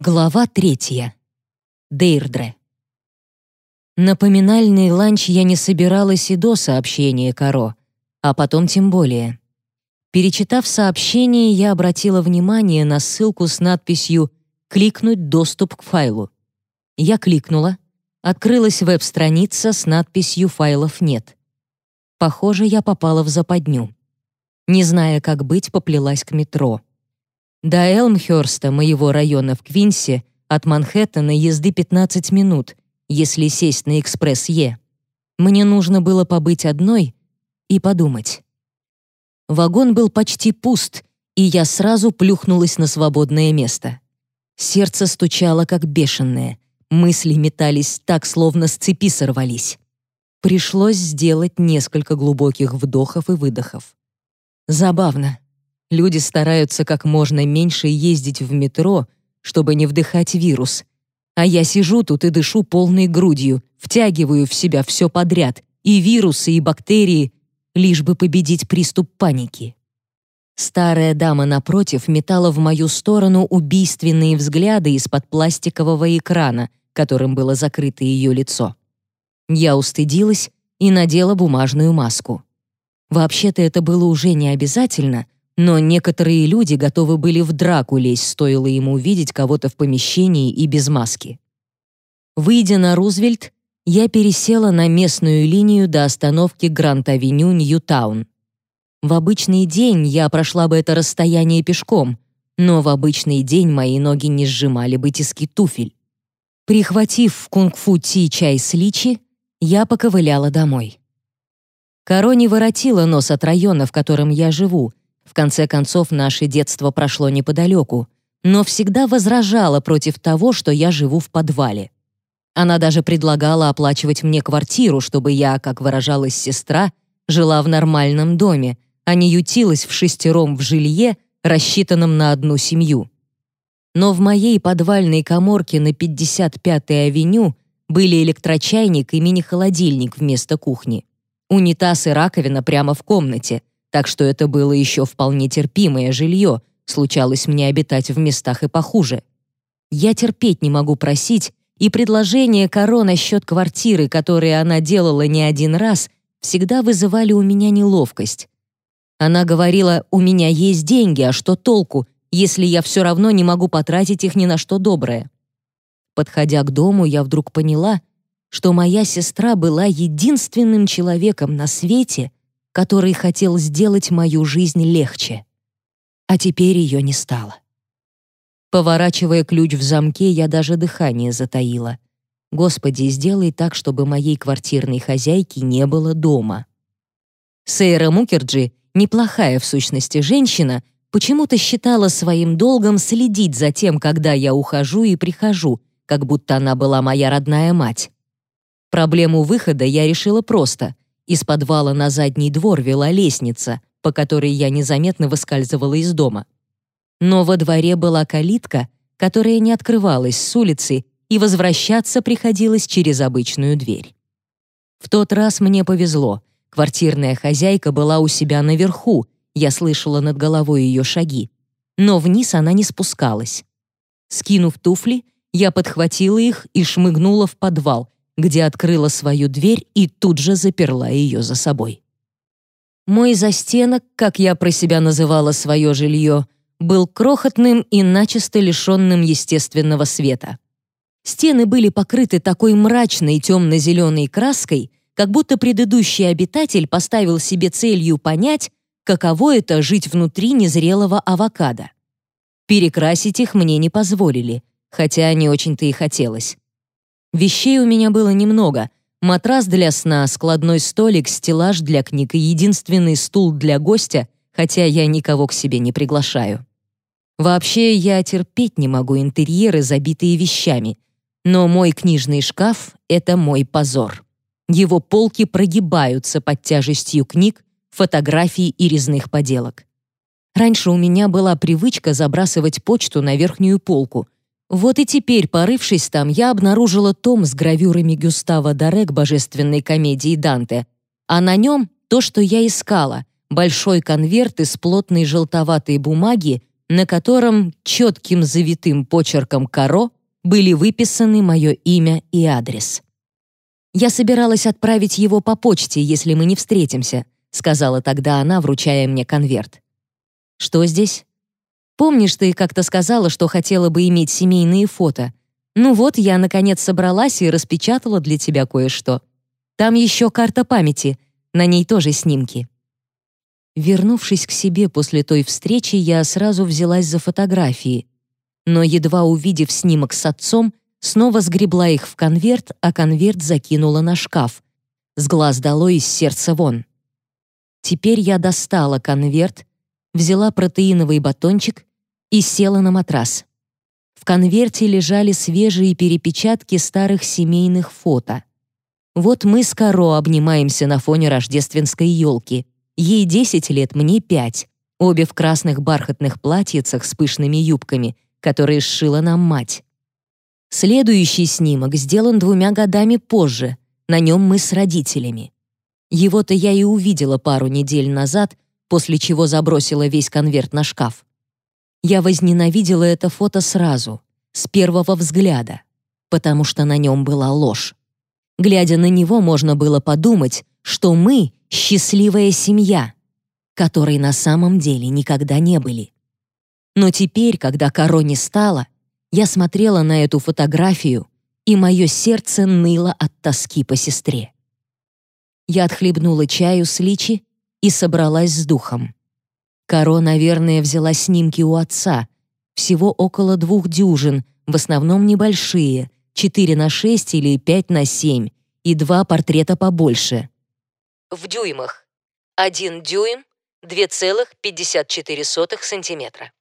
Глава третья. Дейрдре. Напоминальный ланч я не собиралась и до сообщения Каро, а потом тем более. Перечитав сообщение, я обратила внимание на ссылку с надписью «Кликнуть доступ к файлу». Я кликнула. Открылась веб-страница с надписью «Файлов нет». Похоже, я попала в западню. Не зная, как быть, поплелась к метро. До Элмхёрста, моего района в Квинсе, от Манхэттена езды 15 минут, если сесть на экспресс Е. Мне нужно было побыть одной и подумать. Вагон был почти пуст, и я сразу плюхнулась на свободное место. Сердце стучало как бешеное, мысли метались так, словно с цепи сорвались. Пришлось сделать несколько глубоких вдохов и выдохов. Забавно. Люди стараются как можно меньше ездить в метро, чтобы не вдыхать вирус. А я сижу тут и дышу полной грудью, втягиваю в себя все подряд, и вирусы, и бактерии, лишь бы победить приступ паники. Старая дама напротив метала в мою сторону убийственные взгляды из-под пластикового экрана, которым было закрыто ее лицо. Я устыдилась и надела бумажную маску. Вообще-то это было уже не обязательно — но некоторые люди готовы были в драку лезть, стоило ему увидеть кого-то в помещении и без маски. Выйдя на Рузвельт, я пересела на местную линию до остановки Гранд-авеню Ньютаун. В обычный день я прошла бы это расстояние пешком, но в обычный день мои ноги не сжимали бы тиски туфель. Прихватив в кунг-фу ти чай с личи, я поковыляла домой. Коро не воротила нос от района, в котором я живу, в конце концов, наше детство прошло неподалеку, но всегда возражала против того, что я живу в подвале. Она даже предлагала оплачивать мне квартиру, чтобы я, как выражалась сестра, жила в нормальном доме, а не ютилась в шестером в жилье, рассчитанном на одну семью. Но в моей подвальной коморке на 55-й авеню были электрочайник и мини-холодильник вместо кухни, унитаз и раковина прямо в комнате, так что это было еще вполне терпимое жилье, случалось мне обитать в местах и похуже. Я терпеть не могу просить, и предложения Каро насчет квартиры, которые она делала не один раз, всегда вызывали у меня неловкость. Она говорила, у меня есть деньги, а что толку, если я все равно не могу потратить их ни на что доброе. Подходя к дому, я вдруг поняла, что моя сестра была единственным человеком на свете, который хотел сделать мою жизнь легче. А теперь ее не стало. Поворачивая ключ в замке, я даже дыхание затаила. Господи, сделай так, чтобы моей квартирной хозяйки не было дома. Сейра Мукерджи, неплохая в сущности женщина, почему-то считала своим долгом следить за тем, когда я ухожу и прихожу, как будто она была моя родная мать. Проблему выхода я решила просто. Из подвала на задний двор вела лестница, по которой я незаметно выскальзывала из дома. Но во дворе была калитка, которая не открывалась с улицы, и возвращаться приходилось через обычную дверь. В тот раз мне повезло. Квартирная хозяйка была у себя наверху, я слышала над головой ее шаги. Но вниз она не спускалась. Скинув туфли, я подхватила их и шмыгнула в подвал, где открыла свою дверь и тут же заперла ее за собой. Мой застенок, как я про себя называла свое жилье, был крохотным и начисто лишенным естественного света. Стены были покрыты такой мрачной темно-зеленой краской, как будто предыдущий обитатель поставил себе целью понять, каково это жить внутри незрелого авокадо. Перекрасить их мне не позволили, хотя не очень-то и хотелось. Вещей у меня было немного. Матрас для сна, складной столик, стеллаж для книг и единственный стул для гостя, хотя я никого к себе не приглашаю. Вообще, я терпеть не могу интерьеры, забитые вещами. Но мой книжный шкаф — это мой позор. Его полки прогибаются под тяжестью книг, фотографий и резных поделок. Раньше у меня была привычка забрасывать почту на верхнюю полку — вот и теперь, порывшись там, я обнаружила том с гравюрами Гюстава Даре к божественной комедии Данте, а на нем то, что я искала — большой конверт из плотной желтоватой бумаги, на котором четким завитым почерком Каро были выписаны мое имя и адрес. «Я собиралась отправить его по почте, если мы не встретимся», сказала тогда она, вручая мне конверт. «Что здесь?» «Помнишь, ты как-то сказала, что хотела бы иметь семейные фото? Ну вот, я, наконец, собралась и распечатала для тебя кое-что. Там еще карта памяти, на ней тоже снимки». Вернувшись к себе после той встречи, я сразу взялась за фотографии, но едва увидев снимок с отцом, снова сгребла их в конверт, а конверт закинула на шкаф. С глаз дало из сердца вон. Теперь я достала конверт, взяла протеиновый батончик и села на матрас. В конверте лежали свежие перепечатки старых семейных фото. Вот мы с Каро обнимаемся на фоне рождественской елки — Ей 10 лет, мне 5. Обе в красных бархатных платьицах с пышными юбками, которые сшила нам мать. Следующий снимок сделан двумя годами позже. На нем мы с родителями. Его-то я и увидела пару недель назад, после чего забросила весь конверт на шкаф. Я возненавидела это фото сразу, с первого взгляда, потому что на нем была ложь. Глядя на него, можно было подумать, что мы — счастливая семья, которой на самом деле никогда не были. Но теперь, когда Каро не стало, я смотрела на эту фотографию, и мое сердце ныло от тоски по сестре. Я отхлебнула чаю с личи и собралась с духом. Каро, наверное, взяла снимки у отца, всего около двух дюжин, в основном небольшие, 4 на 6 или 5 на 7, и два портрета побольше в дюймах. 1 дюйм 2,54 сантиметра.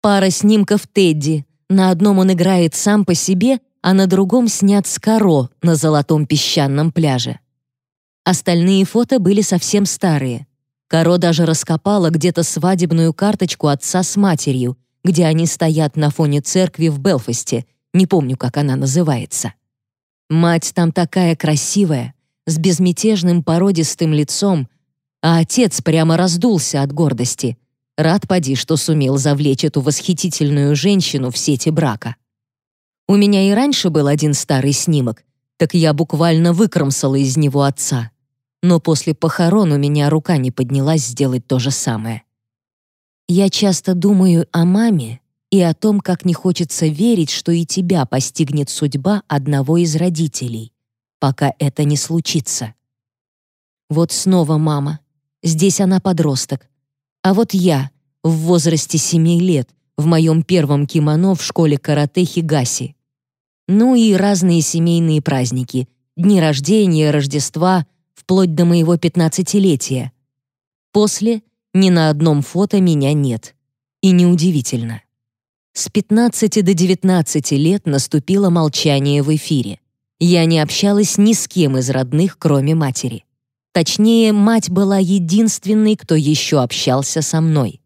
Пара снимков Тедди. На одном он играет сам по себе, а на другом снят с коро на золотом песчаном пляже. Остальные фото были совсем старые. Каро даже раскопала где-то свадебную карточку отца с матерью, где они стоят на фоне церкви в Белфасте, не помню, как она называется. Мать там такая красивая, с безмятежным породистым лицом, а отец прямо раздулся от гордости. Рад поди, что сумел завлечь эту восхитительную женщину в сети брака. У меня и раньше был один старый снимок, так я буквально выкромсала из него отца. Но после похорон у меня рука не поднялась сделать то же самое. Я часто думаю о маме и о том, как не хочется верить, что и тебя постигнет судьба одного из родителей пока это не случится. Вот снова мама. Здесь она подросток. А вот я, в возрасте семи лет, в моем первом кимоно в школе карате Хигаси. Ну и разные семейные праздники, дни рождения, Рождества, вплоть до моего пятнадцатилетия. После ни на одном фото меня нет. И неудивительно. С 15 до 19 лет наступило молчание в эфире. Я не общалась ни с кем из родных, кроме матери. Точнее, мать была единственной, кто еще общался со мной.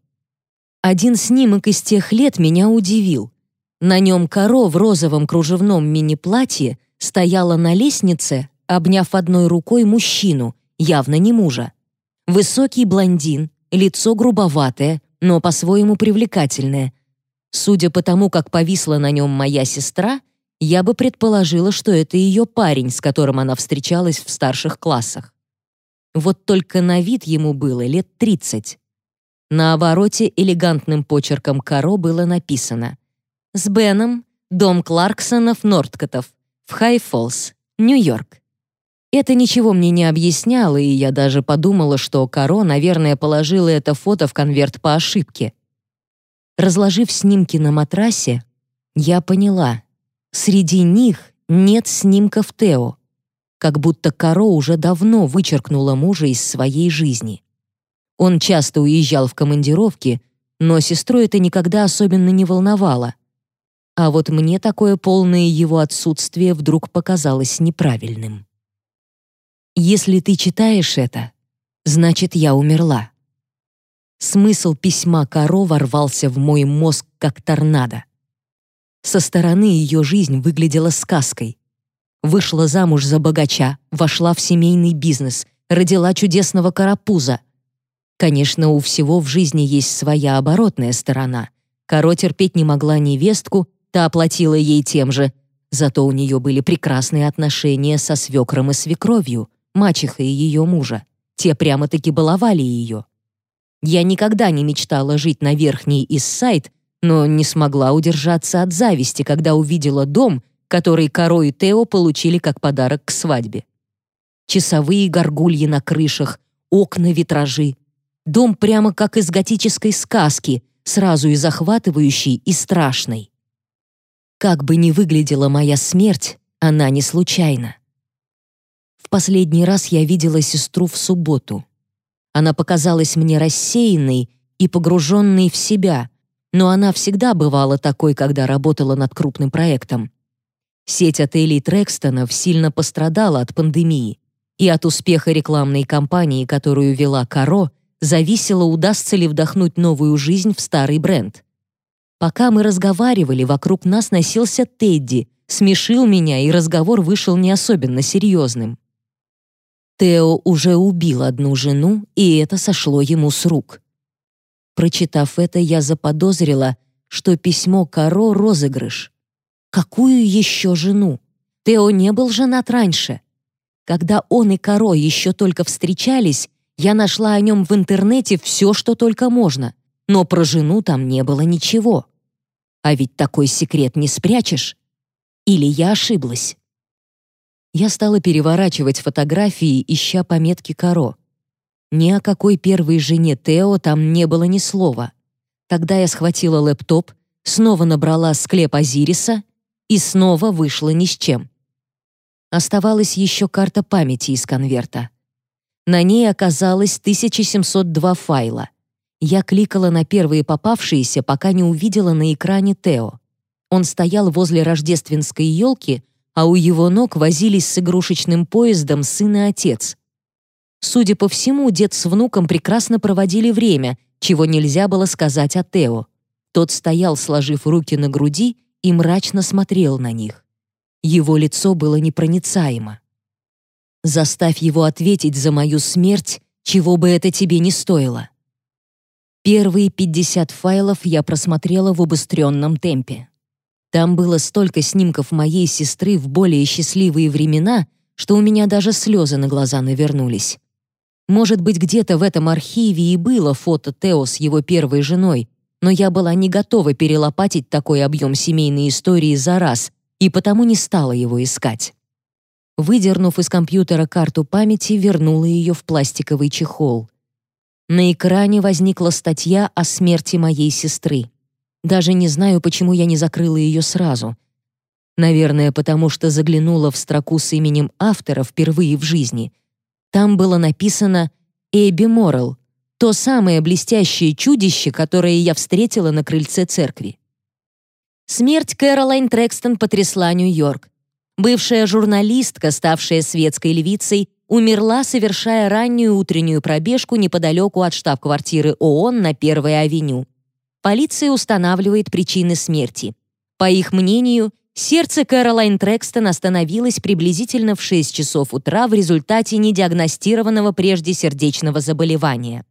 Один снимок из тех лет меня удивил. На нем коро в розовом кружевном мини-платье стояла на лестнице, обняв одной рукой мужчину, явно не мужа. Высокий блондин, лицо грубоватое, но по-своему привлекательное. Судя по тому, как повисла на нем моя сестра — я бы предположила, что это ее парень, с которым она встречалась в старших классах. Вот только на вид ему было лет 30. На обороте элегантным почерком Каро было написано «С Беном, дом Кларксонов Нордкотов, в Хай-Фоллс, Нью-Йорк». Это ничего мне не объясняло, и я даже подумала, что Каро, наверное, положила это фото в конверт по ошибке. Разложив снимки на матрасе, я поняла, Среди них нет снимков Тео, как будто Каро уже давно вычеркнула мужа из своей жизни. Он часто уезжал в командировки, но сестру это никогда особенно не волновало. А вот мне такое полное его отсутствие вдруг показалось неправильным. Если ты читаешь это, значит, я умерла. Смысл письма Каро ворвался в мой мозг как торнадо. Со стороны ее жизнь выглядела сказкой. Вышла замуж за богача, вошла в семейный бизнес, родила чудесного карапуза. Конечно, у всего в жизни есть своя оборотная сторона. Каро терпеть не могла невестку, та оплатила ей тем же, зато у нее были прекрасные отношения со свекром и свекровью, мачехой ее мужа. Те прямо-таки баловали ее. Я никогда не мечтала жить на верхней из сайт, но не смогла удержаться от зависти, когда увидела дом, который Каро и Тео получили как подарок к свадьбе. Часовые горгульи на крышах, окна, витражи. Дом прямо как из готической сказки, сразу и захватывающий, и страшный. Как бы ни выглядела моя смерть, она не случайна. Последний раз я видела сестру в субботу. Она показалась мне рассеянной и погруженной в себя, но она всегда бывала такой, когда работала над крупным проектом. Сеть отелей Трекстонов сильно пострадала от пандемии, и от успеха рекламной кампании, которую вела Каро, зависело, удастся ли вдохнуть новую жизнь в старый бренд. Пока мы разговаривали, вокруг нас носился Тедди, смешил меня, и разговор вышел не особенно серьезным. Тео уже убил одну жену, и это сошло ему с рук. Прочитав это, я заподозрила, что письмо Каро — розыгрыш. Какую еще жену? Тео не был женат раньше. Когда он и Каро еще только встречались, я нашла о нем в интернете все, что только можно, но про жену там не было ничего. А ведь такой секрет не спрячешь. Или я ошиблась? Я стала переворачивать фотографии, ища пометки Каро. Ни о какой первой жене Тео там не было ни слова. Тогда я схватила лэптоп, снова набрала склеп Азириса и снова вышла ни с чем. Оставалась еще карта памяти из конверта. На ней оказалось 1702 файла. Я кликала на первые попавшиеся, пока не увидела на экране Тео. Он стоял возле рождественской елки, а у его ног возились с игрушечным поездом сын и отец. Судя по всему, дед с внуком прекрасно проводили время, чего нельзя было сказать о Тео. Тот стоял, сложив руки на груди, и мрачно смотрел на них. Его лицо было непроницаемо. «Заставь его ответить за мою смерть, чего бы это тебе не стоило». Первые 50 файлов я просмотрела в убыстренном темпе. Там было столько снимков моей сестры в более счастливые времена, что у меня даже слезы на глаза навернулись. Может быть, где-то в этом архиве и было фото Тео с его первой женой, но я была не готова перелопатить такой объем семейной истории за раз, и потому не стала его искать. Выдернув из компьютера карту памяти, вернула ее в пластиковый чехол. На экране возникла статья о смерти моей сестры. Даже не знаю, почему я не закрыла ее сразу. Наверное, потому что заглянула в строку с именем автора впервые в жизни. Там было написано «Эбби Моррелл», то самое блестящее чудище, которое я встретила на крыльце церкви. Смерть Кэролайн Трекстон потрясла Нью-Йорк. Бывшая журналистка, ставшая светской львицей, умерла, совершая раннюю утреннюю пробежку неподалеку от штаб-квартиры ООН на Первой авеню. Полиция устанавливает причины смерти. По их мнению, сердце Кэролайн Трекстон остановилось приблизительно в 6 часов утра в результате недиагностированного прежде сердечного заболевания.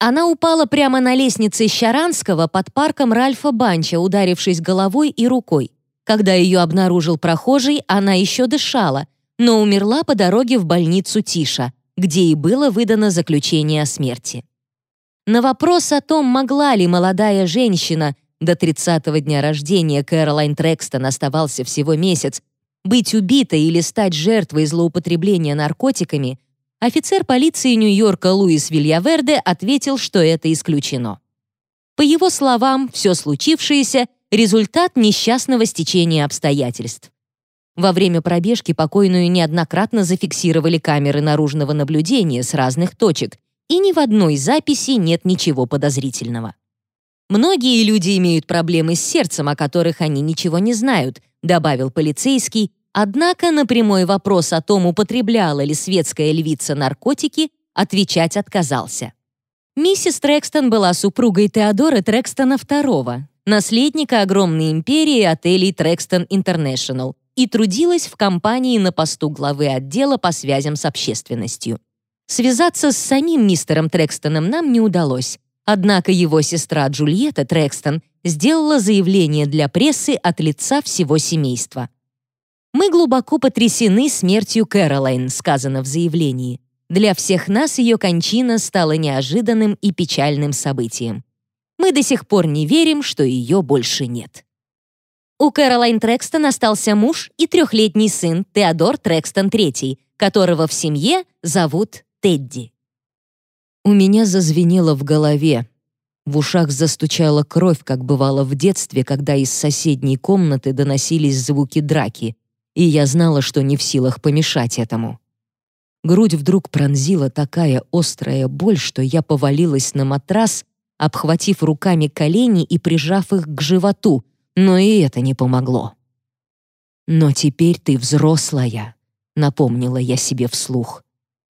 Она упала прямо на лестнице Щаранского под парком Ральфа Банча, ударившись головой и рукой. Когда ее обнаружил прохожий, она еще дышала, но умерла по дороге в больницу Тиша, где и было выдано заключение о смерти. На вопрос о том, могла ли молодая женщина, до 30-го дня рождения Кэролайн Трекстон оставался всего месяц, быть убитой или стать жертвой злоупотребления наркотиками, офицер полиции Нью-Йорка Луис Вильяверде ответил, что это исключено. По его словам, все случившееся — результат несчастного стечения обстоятельств. Во время пробежки покойную неоднократно зафиксировали камеры наружного наблюдения с разных точек, и ни в одной записи нет ничего подозрительного. Многие люди имеют проблемы с сердцем, о которых они ничего не знают, добавил полицейский, однако на прямой вопрос о том, употребляла ли светская львица наркотики, отвечать отказался. Миссис Трекстон была супругой Теодора Трекстона II, наследника огромной империи отелей Трекстон Интернешнл, и трудилась в компании на посту главы отдела по связям с общественностью. Связаться с самим мистером Трекстоном нам не удалось, однако его сестра Джульетта Трекстон сделала заявление для прессы от лица всего семейства. «Мы глубоко потрясены смертью Кэролайн», сказано в заявлении. Для всех нас ее кончина стала неожиданным и печальным событием. Мы до сих пор не верим, что ее больше нет. У Кэролайн Трекстон остался муж и трехлетний сын Теодор Трекстон III, которого в семье зовут Тедди. У меня зазвенело в голове. В ушах застучала кровь, как бывало в детстве, когда из соседней комнаты доносились звуки драки, и я знала, что не в силах помешать этому. Грудь вдруг пронзила такая острая боль, что я повалилась на матрас, обхватив руками колени и прижав их к животу, но и это не помогло. «Но теперь ты взрослая», — напомнила я себе вслух.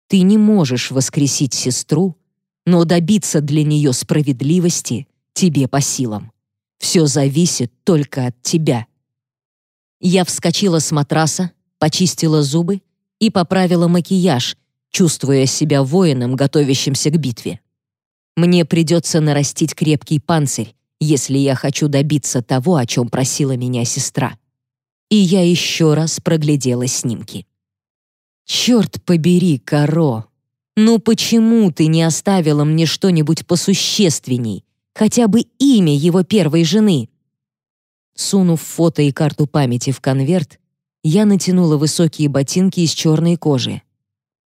«Ты не можешь воскресить сестру, но добиться для нее справедливости тебе по силам. Все зависит только от тебя». Я вскочила с матраса, почистила зубы и поправила макияж, чувствуя себя воином, готовящимся к битве. Мне придется нарастить крепкий панцирь, если я хочу добиться того, о чем просила меня сестра. И я еще раз проглядела снимки. «Черт побери, Каро! Ну почему ты не оставила мне что-нибудь посущественней, хотя бы имя его первой жены?» Сунув фото и карту памяти в конверт, я натянула высокие ботинки из черной кожи.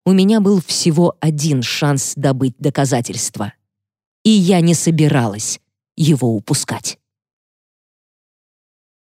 У меня был всего один шанс добыть доказательства. И я не собиралась его упускать.